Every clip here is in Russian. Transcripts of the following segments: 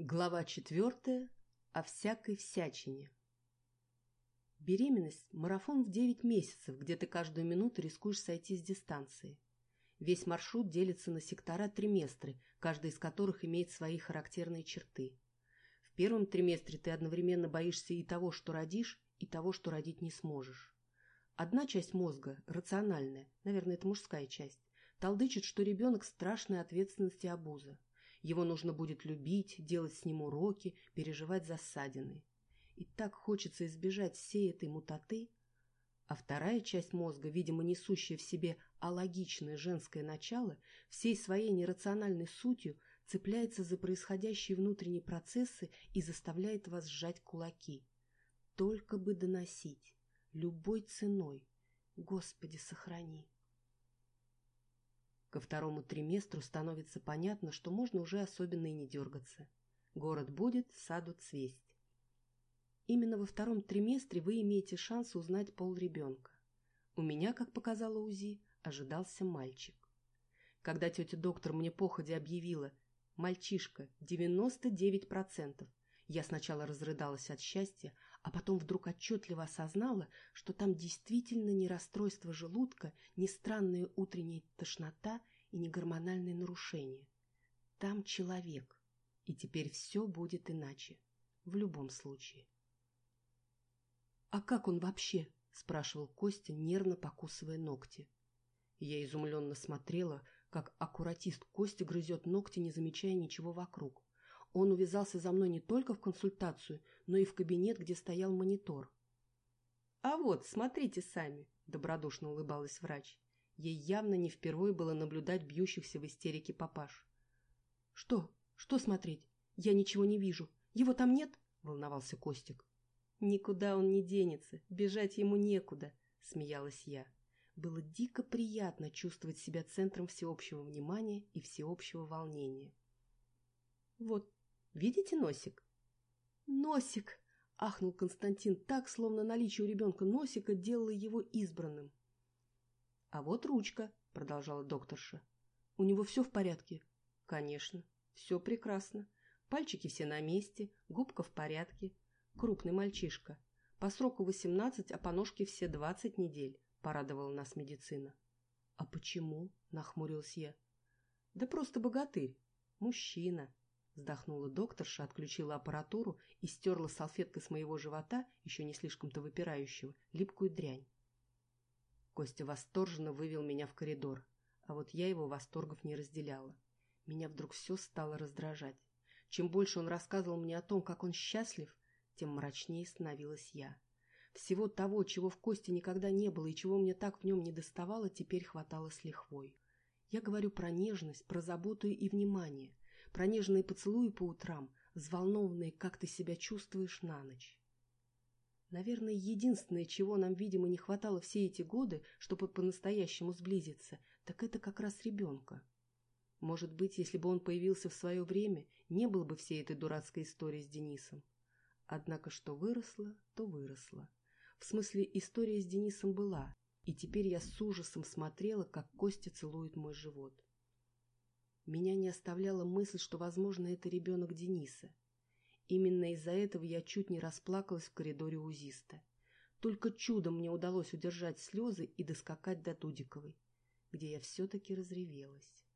Глава четвертая. О всякой всячине. Беременность – марафон в 9 месяцев, где ты каждую минуту рискуешь сойти с дистанции. Весь маршрут делится на сектора триместры, каждый из которых имеет свои характерные черты. В первом триместре ты одновременно боишься и того, что родишь, и того, что родить не сможешь. Одна часть мозга, рациональная, наверное, это мужская часть, толдычит, что ребенок – страшная ответственность и обуза. Его нужно будет любить, делать с ним уроки, переживать засадины. И так хочется избежать всей этой мутаты. А вторая часть мозга, видимо, несущая в себе алогичное женское начало, всей своей нерациональной сутью цепляется за происходящие внутренние процессы и заставляет вас сжать кулаки. Только бы доносить. Любой ценой. Господи, сохрани. Ко второму триместру становится понятно, что можно уже особенно и не дергаться. Город будет, саду цвесть. Именно во втором триместре вы имеете шанс узнать пол ребенка. У меня, как показала УЗИ, ожидался мальчик. Когда тетя-доктор мне походе объявила «Мальчишка, 99%», я сначала разрыдалась от счастья, а потом вдруг отчетливо осознала, что там действительно не расстройство желудка, не странная утренняя тошнота и не гормональные нарушения. Там человек, и теперь все будет иначе. В любом случае. «А как он вообще?» – спрашивал Костя, нервно покусывая ногти. Я изумленно смотрела, как аккуратист Костя грызет ногти, не замечая ничего вокруг. Он увязался за мной не только в консультацию, но и в кабинет, где стоял монитор. «А вот, смотрите сами», – добродушно улыбалась врач. Ей явно не впервые было наблюдать бьющихся в истерике папаш. «Что? Что смотреть? Я ничего не вижу. Его там нет?» – волновался Костик. «Никуда он не денется, бежать ему некуда», – смеялась я. Было дико приятно чувствовать себя центром всеобщего внимания и всеобщего волнения. «Вот, Видите носик? Носик! Ахнул Константин так, словно наличие у ребенка носика делало его избранным. А вот ручка, продолжала докторша. У него все в порядке? Конечно, все прекрасно. Пальчики все на месте, губка в порядке. Крупный мальчишка. По сроку восемнадцать, а по ножке все двадцать недель, порадовала нас медицина. А почему? Нахмурилась я. Да просто богатырь. Мужчина. Вздохнула докторша, отключила аппаратуру и стерла салфеткой с моего живота, еще не слишком-то выпирающего, липкую дрянь. Костя восторженно вывел меня в коридор, а вот я его восторгов не разделяла. Меня вдруг все стало раздражать. Чем больше он рассказывал мне о том, как он счастлив, тем мрачнее становилась я. Всего того, чего в Косте никогда не было и чего мне так в нем не доставало, теперь хватало с лихвой. Я говорю про нежность, про заботу и внимание, про нежные поцелуи по утрам, взволнованные, как ты себя чувствуешь на ночь. Наверное, единственное, чего нам, видимо, не хватало все эти годы, чтобы по-настоящему сблизиться, так это как раз ребенка. Может быть, если бы он появился в свое время, не было бы всей этой дурацкой истории с Денисом. Однако что выросло, то выросло. В смысле, история с Денисом была, и теперь я с ужасом смотрела, как Костя целует мой живот. Меня не оставляла мысль, что, возможно, это ребенок Дениса. Именно из-за этого я чуть не расплакалась в коридоре УЗИста. Только чудом мне удалось удержать слезы и доскакать до Дудиковой, где я все-таки разревелась.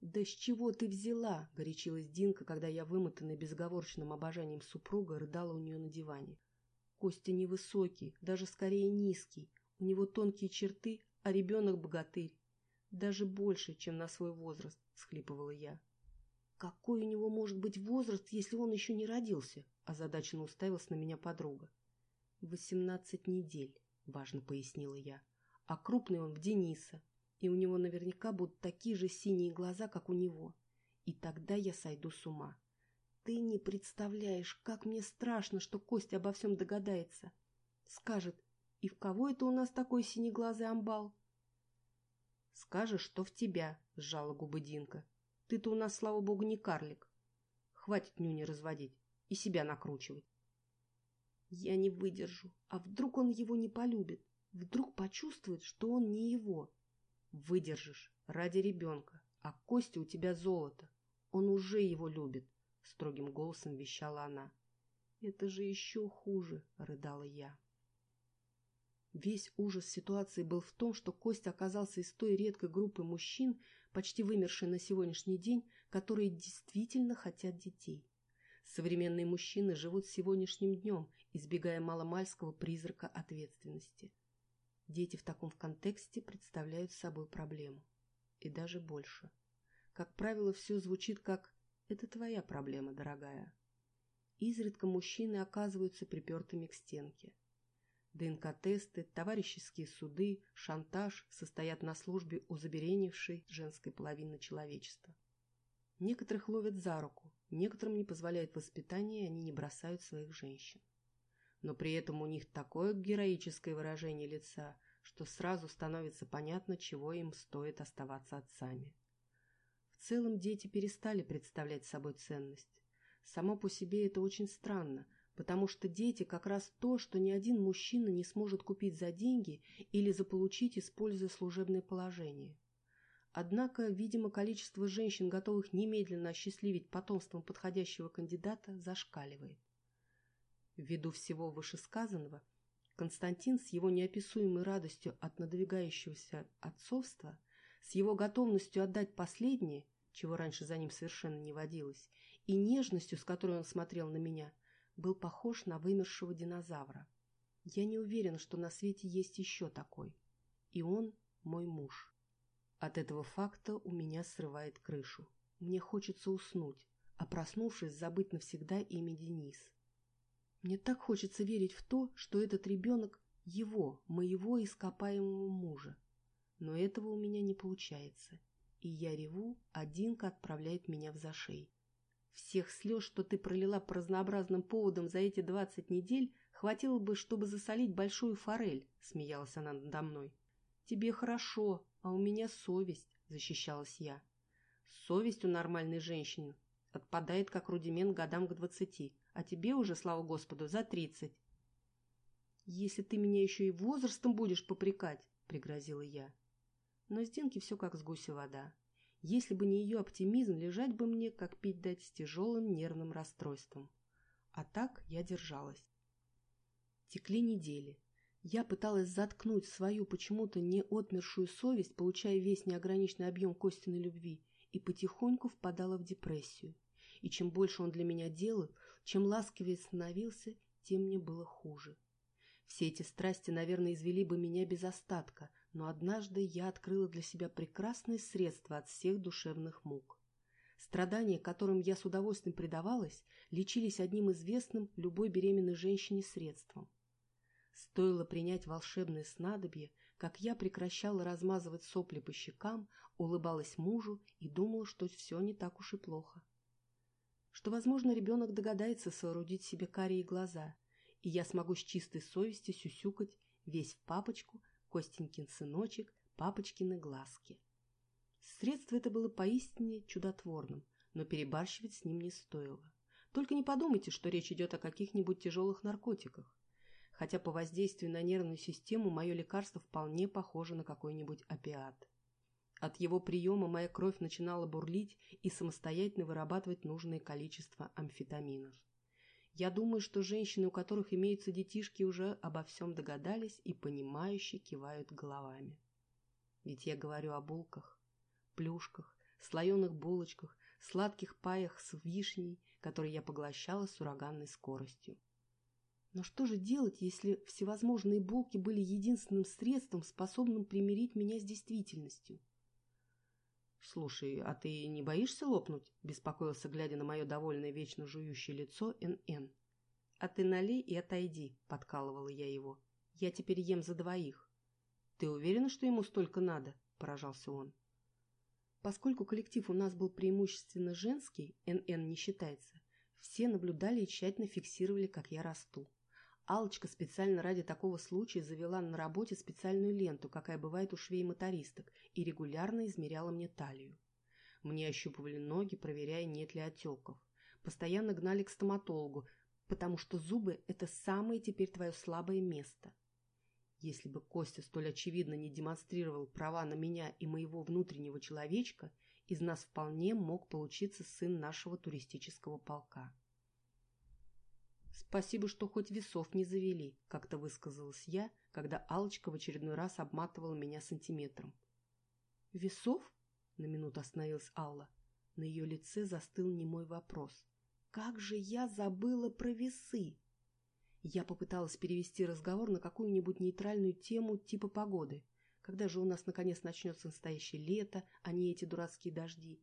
«Да с чего ты взяла?» — горячилась Динка, когда я, вымотанная безговорочным обожанием супруга, рыдала у нее на диване. «Костя невысокий, даже скорее низкий. У него тонкие черты, а ребенок — богатырь. Даже больше, чем на свой возраст, схлипывала я. Какой у него может быть возраст, если он еще не родился? Озадаченно уставилась на меня подруга. Восемнадцать недель, важно пояснила я. А крупный он в Дениса, и у него наверняка будут такие же синие глаза, как у него. И тогда я сойду с ума. Ты не представляешь, как мне страшно, что Костя обо всем догадается. Скажет, и в кого это у нас такой синеглазый амбал? Скажешь, что в тебя, — сжала губы Динка. Ты-то у нас, слава богу, не карлик. Хватит нюни разводить и себя накручивать. Я не выдержу. А вдруг он его не полюбит? Вдруг почувствует, что он не его? Выдержишь ради ребенка. А Костя у тебя золото. Он уже его любит, — строгим голосом вещала она. «Это же еще хуже!» — рыдала я. Весь ужас ситуации был в том, что Костя оказался из той редкой группы мужчин, почти вымершей на сегодняшний день, которые действительно хотят детей. Современные мужчины живут сегодняшним днем, избегая маломальского призрака ответственности. Дети в таком контексте представляют собой проблему. И даже больше. Как правило, все звучит как «это твоя проблема, дорогая». Изредка мужчины оказываются припертыми к стенке. ДНК-тесты, товарищеские суды, шантаж состоят на службе у забеременевшей женской половины человечества. Некоторых ловят за руку, некоторым не позволяет воспитание, и они не бросают своих женщин. Но при этом у них такое героическое выражение лица, что сразу становится понятно, чего им стоит оставаться отцами. В целом дети перестали представлять собой ценность. Само по себе это очень странно, потому что дети как раз то, что ни один мужчина не сможет купить за деньги или заполучить, используя служебное положение. Однако, видимо, количество женщин, готовых немедленно осчастливить потомством подходящего кандидата, зашкаливает. Ввиду всего вышесказанного, Константин с его неописуемой радостью от надвигающегося отцовства, с его готовностью отдать последнее, чего раньше за ним совершенно не водилось, и нежностью, с которой он смотрел на меня, был похож на вымершего динозавра. Я не уверена, что на свете есть еще такой. И он мой муж. От этого факта у меня срывает крышу. Мне хочется уснуть, а проснувшись, забыть навсегда имя Денис. Мне так хочется верить в то, что этот ребенок его, моего ископаемого мужа. Но этого у меня не получается. И я реву, а Динка отправляет меня в зашей. Всех слез, что ты пролила по разнообразным поводам за эти двадцать недель, хватило бы, чтобы засолить большую форель, — смеялась она надо мной. Тебе хорошо, а у меня совесть, — защищалась я. Совесть у нормальной женщины отпадает как рудимент годам к двадцати, а тебе уже, слава Господу, за тридцать. Если ты меня еще и возрастом будешь попрекать, — пригрозила я. Но с Динки все как с гуся вода. Если бы не ее оптимизм, лежать бы мне, как пить дать, с тяжелым нервным расстройством. А так я держалась. Текли недели. Я пыталась заткнуть свою почему-то не отмершую совесть, получая весь неограниченный объем Костиной любви, и потихоньку впадала в депрессию. И чем больше он для меня делал, чем ласковее становился, тем мне было хуже. Все эти страсти, наверное, извели бы меня без остатка, но однажды я открыла для себя прекрасное средство от всех душевных мук. Страдания, которым я с удовольствием предавалась, лечились одним известным любой беременной женщине средством. Стоило принять волшебное снадобье, как я прекращала размазывать сопли по щекам, улыбалась мужу и думала, что все не так уж и плохо. Что, возможно, ребенок догадается соорудить себе карие глаза, и я смогу с чистой совестью сюсюкать весь в папочку – Костенькин сыночек, папочкины глазки. Средство это было поистине чудотворным, но перебарщивать с ним не стоило. Только не подумайте, что речь идет о каких-нибудь тяжелых наркотиках. Хотя по воздействию на нервную систему мое лекарство вполне похоже на какой-нибудь опиат. От его приема моя кровь начинала бурлить и самостоятельно вырабатывать нужное количество амфетаминов. Я думаю, что женщины, у которых имеются детишки, уже обо всем догадались и понимающе кивают головами. Ведь я говорю о булках, плюшках, слоеных булочках, сладких паях с вишней, которые я поглощала с ураганной скоростью. Но что же делать, если всевозможные булки были единственным средством, способным примирить меня с действительностью? «Слушай, а ты не боишься лопнуть?» – беспокоился, глядя на мое довольное вечно жующее лицо Н.Н. «А ты налей и отойди», – подкалывала я его. «Я теперь ем за двоих». «Ты уверена, что ему столько надо?» – поражался он. Поскольку коллектив у нас был преимущественно женский, НН не считается, все наблюдали и тщательно фиксировали, как я расту. Алочка специально ради такого случая завела на работе специальную ленту, какая бывает у швей-мотористок, и регулярно измеряла мне талию. Мне ощупывали ноги, проверяя, нет ли отеков. Постоянно гнали к стоматологу, потому что зубы – это самое теперь твое слабое место. Если бы Костя столь очевидно не демонстрировал права на меня и моего внутреннего человечка, Из нас вполне мог получиться сын нашего туристического полка. «Спасибо, что хоть весов не завели», — как-то высказалась я, когда алочка в очередной раз обматывала меня сантиметром. «Весов?» — на минуту остановилась Алла. На ее лице застыл немой вопрос. «Как же я забыла про весы?» Я попыталась перевести разговор на какую-нибудь нейтральную тему типа погоды. Когда же у нас наконец начнется настоящее лето, а не эти дурацкие дожди?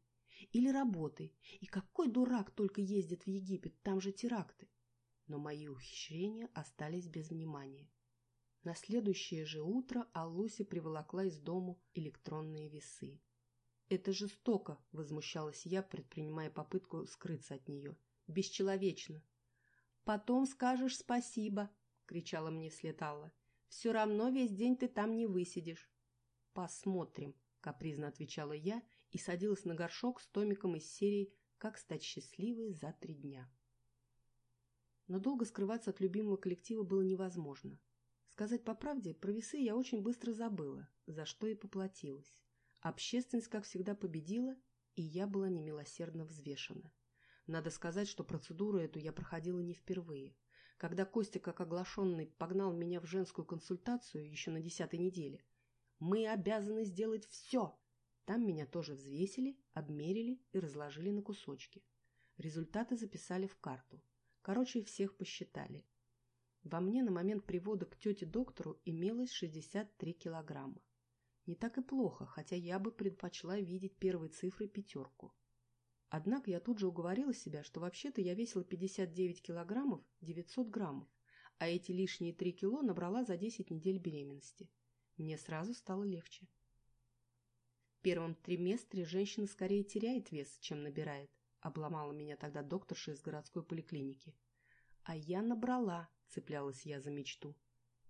Или работы. И какой дурак только ездит в Египет, там же теракты но мои ухищрения остались без внимания. На следующее же утро Аллуси приволокла из дому электронные весы. «Это жестоко!» – возмущалась я, предпринимая попытку скрыться от нее. «Бесчеловечно!» «Потом скажешь спасибо!» – кричала мне вслед Алла. «Все равно весь день ты там не высидишь». «Посмотрим!» – капризно отвечала я и садилась на горшок с томиком из серии «Как стать счастливой за три дня». Но долго скрываться от любимого коллектива было невозможно. Сказать по правде, про весы я очень быстро забыла, за что и поплатилась. Общественность, как всегда, победила, и я была немилосердно взвешена. Надо сказать, что процедуру эту я проходила не впервые. Когда Костя, как оглашенный, погнал меня в женскую консультацию еще на десятой неделе, мы обязаны сделать все. Там меня тоже взвесили, обмерили и разложили на кусочки. Результаты записали в карту. Короче, всех посчитали. Во мне на момент привода к тете-доктору имелось 63 килограмма. Не так и плохо, хотя я бы предпочла видеть первые цифры пятерку. Однако я тут же уговорила себя, что вообще-то я весила 59 килограммов 900 граммов, а эти лишние 3 кило набрала за 10 недель беременности. Мне сразу стало легче. В первом триместре женщина скорее теряет вес, чем набирает. Обломала меня тогда докторша из городской поликлиники. А я набрала, цеплялась я за мечту.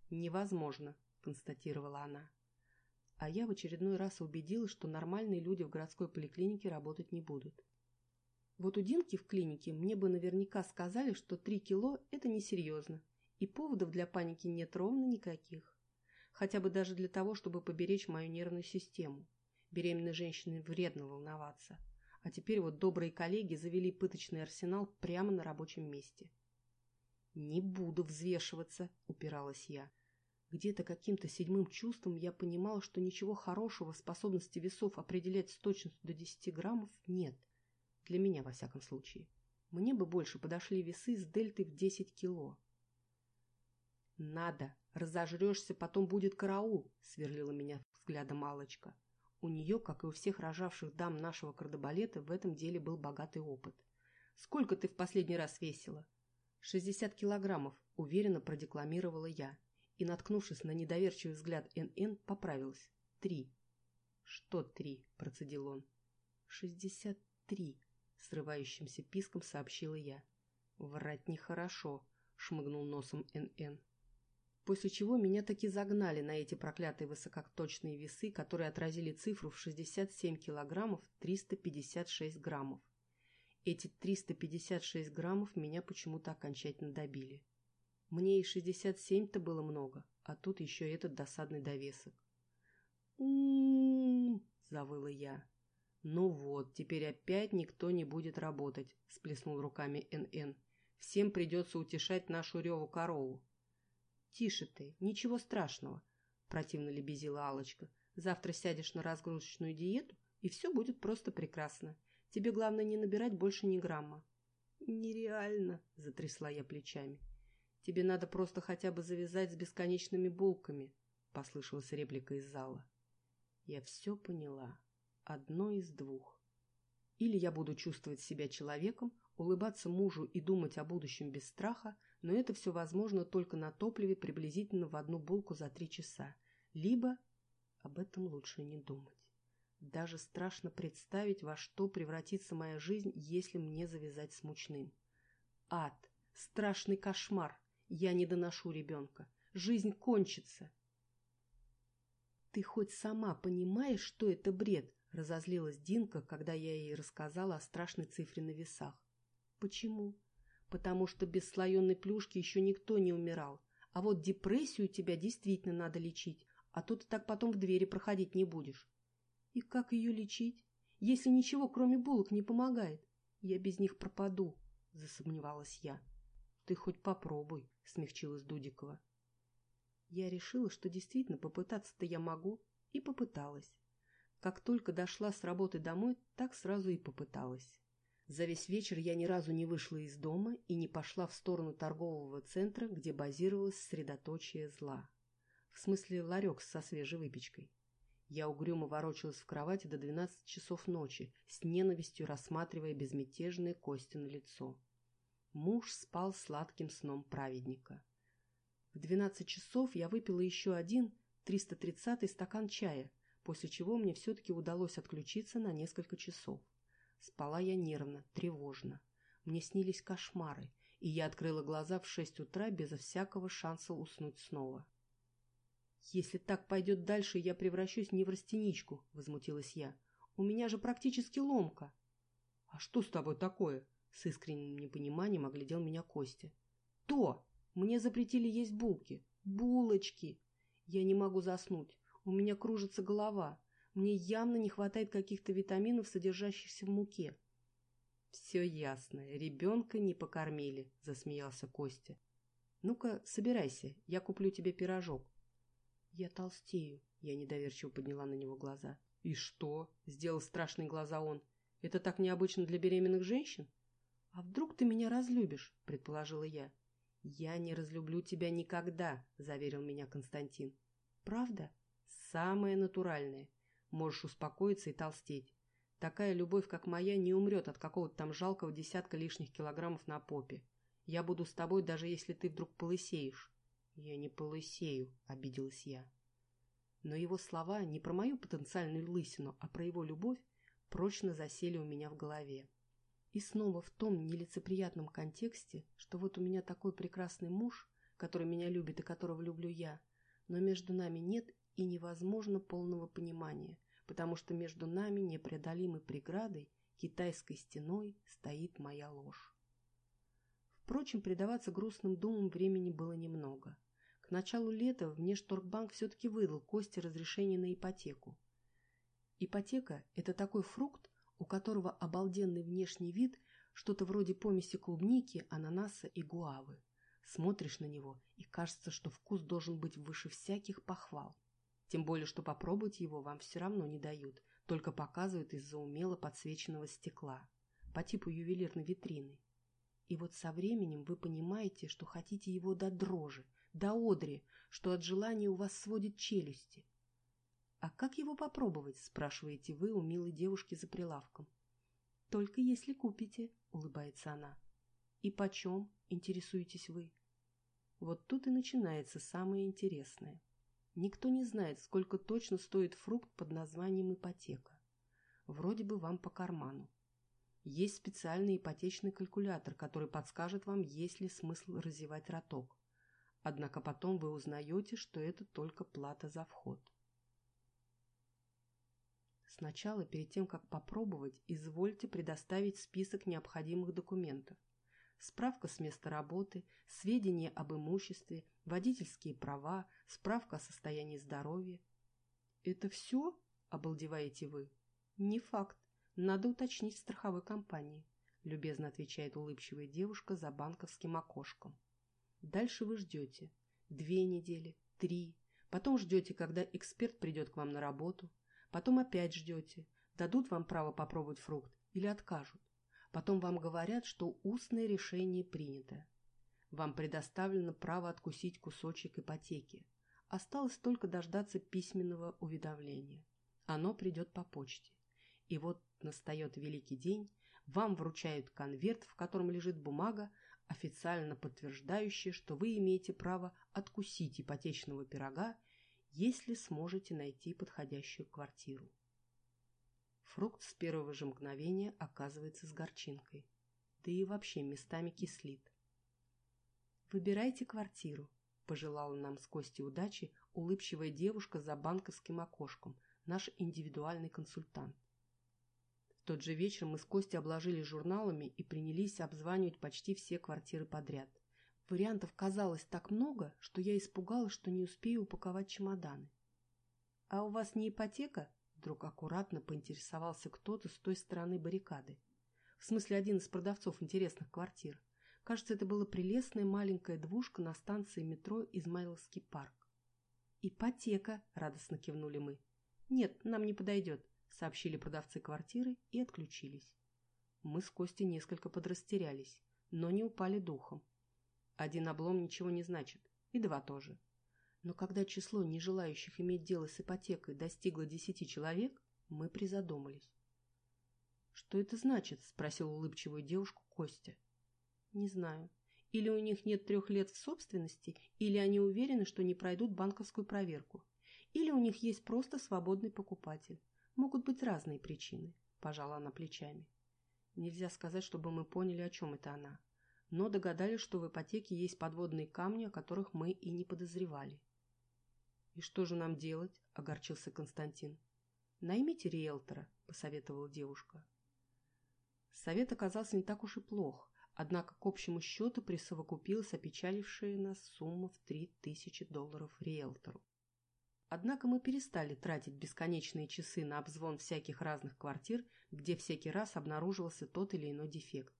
Невозможно, констатировала она. А я в очередной раз убедилась, что нормальные люди в городской поликлинике работать не будут. Вот у Динки в клинике мне бы наверняка сказали, что три кило – это несерьезно, и поводов для паники нет ровно никаких. Хотя бы даже для того, чтобы поберечь мою нервную систему. Беременной женщине вредно волноваться – а теперь вот добрые коллеги завели пыточный арсенал прямо на рабочем месте. «Не буду взвешиваться», — упиралась я. Где-то каким-то седьмым чувством я понимала, что ничего хорошего способности весов определять с точностью до 10 граммов нет. Для меня, во всяком случае. Мне бы больше подошли весы с дельтой в 10 кило. «Надо! Разожрешься, потом будет караул!» — сверлила меня взглядом Алочка. У нее, как и у всех рожавших дам нашего кардебалета, в этом деле был богатый опыт. «Сколько ты в последний раз весила?» «Шестьдесят килограммов», — уверенно продекламировала я. И, наткнувшись на недоверчивый взгляд НН, поправилась. «Три». «Что три?» — процедил он. «Шестьдесят три», — срывающимся писком сообщила я. «Врать нехорошо», — шмыгнул носом НН. После чего меня таки загнали на эти проклятые высокоточные весы, которые отразили цифру в 67 килограммов 356 граммов. Эти 356 граммов меня почему-то окончательно добили. Мне и 67-то было много, а тут еще этот досадный довесок. у завыла я. «Ну вот, теперь опять никто не будет работать», — сплеснул руками НН. «Всем придется утешать нашу реву корову. «Тише ты, ничего страшного», – противно лебезила алочка «Завтра сядешь на разгрузочную диету, и все будет просто прекрасно. Тебе главное не набирать больше ни грамма». «Нереально», – затрясла я плечами. «Тебе надо просто хотя бы завязать с бесконечными булками», – послышалась реплика из зала. Я все поняла. Одно из двух. Или я буду чувствовать себя человеком, улыбаться мужу и думать о будущем без страха – но это все возможно только на топливе приблизительно в одну булку за три часа. Либо об этом лучше не думать. Даже страшно представить, во что превратится моя жизнь, если мне завязать с мучным. Ад! Страшный кошмар! Я не доношу ребенка. Жизнь кончится. Ты хоть сама понимаешь, что это бред? Разозлилась Динка, когда я ей рассказала о страшной цифре на весах. Почему? Потому что без слоеной плюшки еще никто не умирал. А вот депрессию тебя действительно надо лечить, а то ты так потом в двери проходить не будешь. И как ее лечить? если ничего, кроме булок, не помогает? Я без них пропаду, засомневалась я. Ты хоть попробуй, смягчилась Дудикова. Я решила, что действительно попытаться-то я могу, и попыталась. Как только дошла с работы домой, так сразу и попыталась. За весь вечер я ни разу не вышла из дома и не пошла в сторону торгового центра, где базировалось средоточие зла. В смысле ларек со свежей выпечкой. Я угрюмо ворочалась в кровати до 12 часов ночи, с ненавистью рассматривая безмятежное кости на лицо. Муж спал сладким сном праведника. В 12 часов я выпила еще один 330-й стакан чая, после чего мне все-таки удалось отключиться на несколько часов. Спала я нервно, тревожно. Мне снились кошмары, и я открыла глаза в шесть утра безо всякого шанса уснуть снова. «Если так пойдет дальше, я превращусь не в растеничку», — возмутилась я. «У меня же практически ломка». «А что с тобой такое?» — с искренним непониманием оглядел меня Костя. «То! Мне запретили есть булки. Булочки! Я не могу заснуть. У меня кружится голова. Мне явно не хватает каких-то витаминов, содержащихся в муке. «Все ясно. Ребенка не покормили», — засмеялся Костя. «Ну-ка, собирайся, я куплю тебе пирожок». «Я толстею», — я недоверчиво подняла на него глаза. «И что?» — сделал страшные глаза он. «Это так необычно для беременных женщин?» «А вдруг ты меня разлюбишь?» — предположила я. «Я не разлюблю тебя никогда», — заверил меня Константин. «Правда?» «Самое натуральное. Можешь успокоиться и толстеть. Такая любовь, как моя, не умрет от какого-то там жалкого десятка лишних килограммов на попе. Я буду с тобой, даже если ты вдруг полысеешь. Я не полысею, обиделась я. Но его слова не про мою потенциальную лысину, а про его любовь прочно засели у меня в голове. И снова в том нелицеприятном контексте, что вот у меня такой прекрасный муж, который меня любит и которого люблю я, но между нами нет и невозможно полного понимания, потому что между нами непреодолимой преградой, китайской стеной, стоит моя ложь. Впрочем, предаваться грустным думам времени было немного. К началу лета внешторгбанк все-таки выдал Косте разрешение на ипотеку. Ипотека – это такой фрукт, у которого обалденный внешний вид, что-то вроде помеси клубники, ананаса и гуавы. Смотришь на него, и кажется, что вкус должен быть выше всяких похвал. Тем более, что попробовать его вам все равно не дают, только показывают из-за умело подсвеченного стекла, по типу ювелирной витрины. И вот со временем вы понимаете, что хотите его до дрожи, до одри, что от желания у вас сводит челюсти. «А как его попробовать?» – спрашиваете вы у милой девушки за прилавком. «Только если купите», – улыбается она. «И почем?» – интересуетесь вы. Вот тут и начинается самое интересное. Никто не знает, сколько точно стоит фрукт под названием ипотека. Вроде бы вам по карману. Есть специальный ипотечный калькулятор, который подскажет вам, есть ли смысл развивать роток. Однако потом вы узнаете, что это только плата за вход. Сначала, перед тем, как попробовать, извольте предоставить список необходимых документов. Справка с места работы, сведения об имуществе, водительские права, справка о состоянии здоровья. Это все? Обалдеваете вы? Не факт. Надо уточнить страховой компании, любезно отвечает улыбчивая девушка за банковским окошком. Дальше вы ждете. Две недели, три. Потом ждете, когда эксперт придет к вам на работу. Потом опять ждете. Дадут вам право попробовать фрукт или откажут. Потом вам говорят, что устное решение принято. Вам предоставлено право откусить кусочек ипотеки. Осталось только дождаться письменного уведомления. Оно придет по почте. И вот настает великий день, вам вручают конверт, в котором лежит бумага, официально подтверждающая, что вы имеете право откусить ипотечного пирога, если сможете найти подходящую квартиру. Фрукт с первого же мгновения оказывается с горчинкой, да и вообще местами кислит. «Выбирайте квартиру», – пожелала нам с Костей удачи улыбчивая девушка за банковским окошком, наш индивидуальный консультант. В тот же вечер мы с Костей обложили журналами и принялись обзванивать почти все квартиры подряд. Вариантов казалось так много, что я испугалась, что не успею упаковать чемоданы. «А у вас не ипотека?» – Вдруг аккуратно поинтересовался кто-то с той стороны баррикады. В смысле, один из продавцов интересных квартир. Кажется, это была прелестная маленькая двушка на станции метро Измайловский парк. «Ипотека!» – радостно кивнули мы. «Нет, нам не подойдет», – сообщили продавцы квартиры и отключились. Мы с Костей несколько подрастерялись, но не упали духом. Один облом ничего не значит, и два тоже. Но когда число нежелающих иметь дело с ипотекой достигло десяти человек, мы призадумались. «Что это значит?» – спросил улыбчивую девушку Костя. «Не знаю. Или у них нет трех лет в собственности, или они уверены, что не пройдут банковскую проверку. Или у них есть просто свободный покупатель. Могут быть разные причины», – пожала она плечами. Нельзя сказать, чтобы мы поняли, о чем это она. Но догадались, что в ипотеке есть подводные камни, о которых мы и не подозревали. «И что же нам делать?» – огорчился Константин. «Наймите риэлтора», – посоветовала девушка. Совет оказался не так уж и плох, однако к общему счету присовокупилась опечалившая нас сумма в три тысячи долларов риэлтору. Однако мы перестали тратить бесконечные часы на обзвон всяких разных квартир, где всякий раз обнаруживался тот или иной дефект.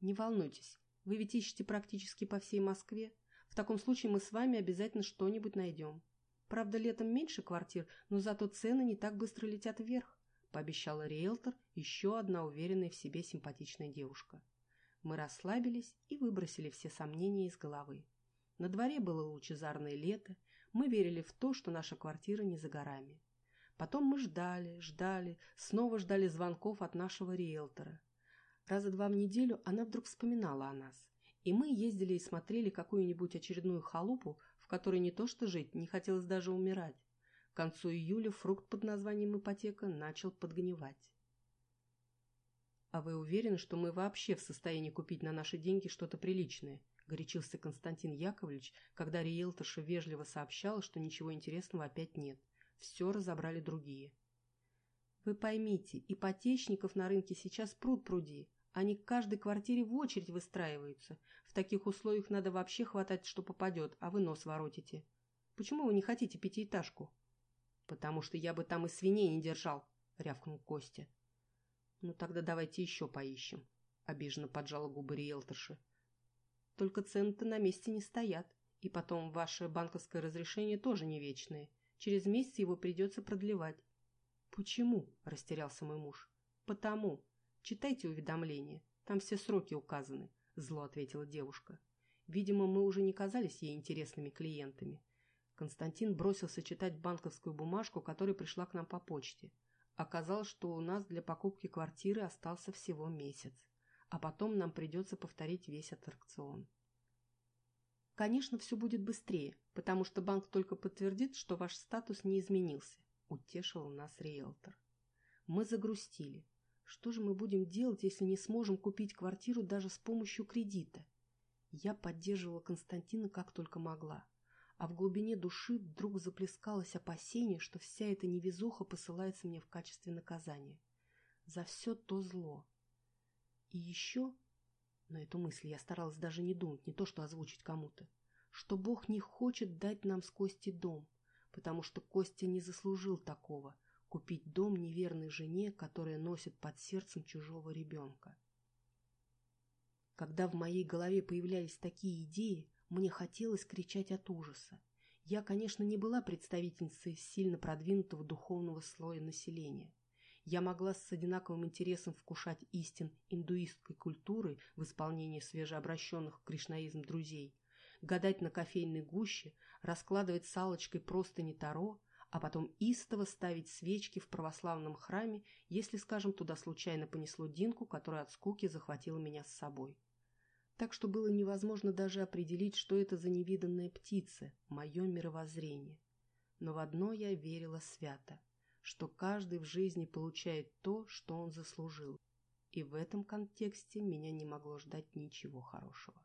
Не волнуйтесь, вы ведь ищете практически по всей Москве. В таком случае мы с вами обязательно что-нибудь найдем. Правда, летом меньше квартир, но зато цены не так быстро летят вверх пообещала риэлтор, еще одна уверенная в себе симпатичная девушка. Мы расслабились и выбросили все сомнения из головы. На дворе было лучезарное лето, мы верили в то, что наша квартира не за горами. Потом мы ждали, ждали, снова ждали звонков от нашего риэлтора. Раза два в неделю она вдруг вспоминала о нас, и мы ездили и смотрели какую-нибудь очередную халупу, в которой не то что жить, не хотелось даже умирать. К концу июля фрукт под названием ипотека начал подгнивать. «А вы уверены, что мы вообще в состоянии купить на наши деньги что-то приличное?» – горячился Константин Яковлевич, когда риэлторша вежливо сообщала, что ничего интересного опять нет. Все разобрали другие. «Вы поймите, ипотечников на рынке сейчас пруд пруди. Они к каждой квартире в очередь выстраиваются. В таких условиях надо вообще хватать, что попадет, а вы нос воротите. Почему вы не хотите пятиэтажку?» «Потому что я бы там и свиней не держал», — рявкнул Костя. «Ну тогда давайте еще поищем», — обиженно поджала губы риэлторши. «Только цены-то на месте не стоят, и потом ваше банковское разрешение тоже не вечное. Через месяц его придется продлевать». «Почему?» – растерялся мой муж. «Потому. Читайте уведомления. Там все сроки указаны», – зло ответила девушка. Видимо, мы уже не казались ей интересными клиентами. Константин бросился читать банковскую бумажку, которая пришла к нам по почте. Оказалось, что у нас для покупки квартиры остался всего месяц, а потом нам придется повторить весь аттракцион. Конечно, все будет быстрее, потому что банк только подтвердит, что ваш статус не изменился, утешил нас риэлтор. Мы загрустили. Что же мы будем делать, если не сможем купить квартиру даже с помощью кредита? Я поддерживала Константина как только могла а в глубине души вдруг заплескалось опасение, что вся эта невезуха посылается мне в качестве наказания. За все то зло. И еще, на эту мысль я старалась даже не думать, не то что озвучить кому-то, что Бог не хочет дать нам с Костей дом, потому что Костя не заслужил такого — купить дом неверной жене, которая носит под сердцем чужого ребенка. Когда в моей голове появлялись такие идеи, мне хотелось кричать от ужаса. Я, конечно, не была представительницей сильно продвинутого духовного слоя населения. Я могла с одинаковым интересом вкушать истин индуистской культуры в исполнении свежеобращенных кришнаизм друзей, гадать на кофейной гуще, раскладывать салочкой просто не таро, а потом истово ставить свечки в православном храме, если, скажем, туда случайно понесло Динку, которая от скуки захватила меня с собой так что было невозможно даже определить, что это за невиданная птица, мое мировоззрение. Но в одно я верила свято, что каждый в жизни получает то, что он заслужил, и в этом контексте меня не могло ждать ничего хорошего.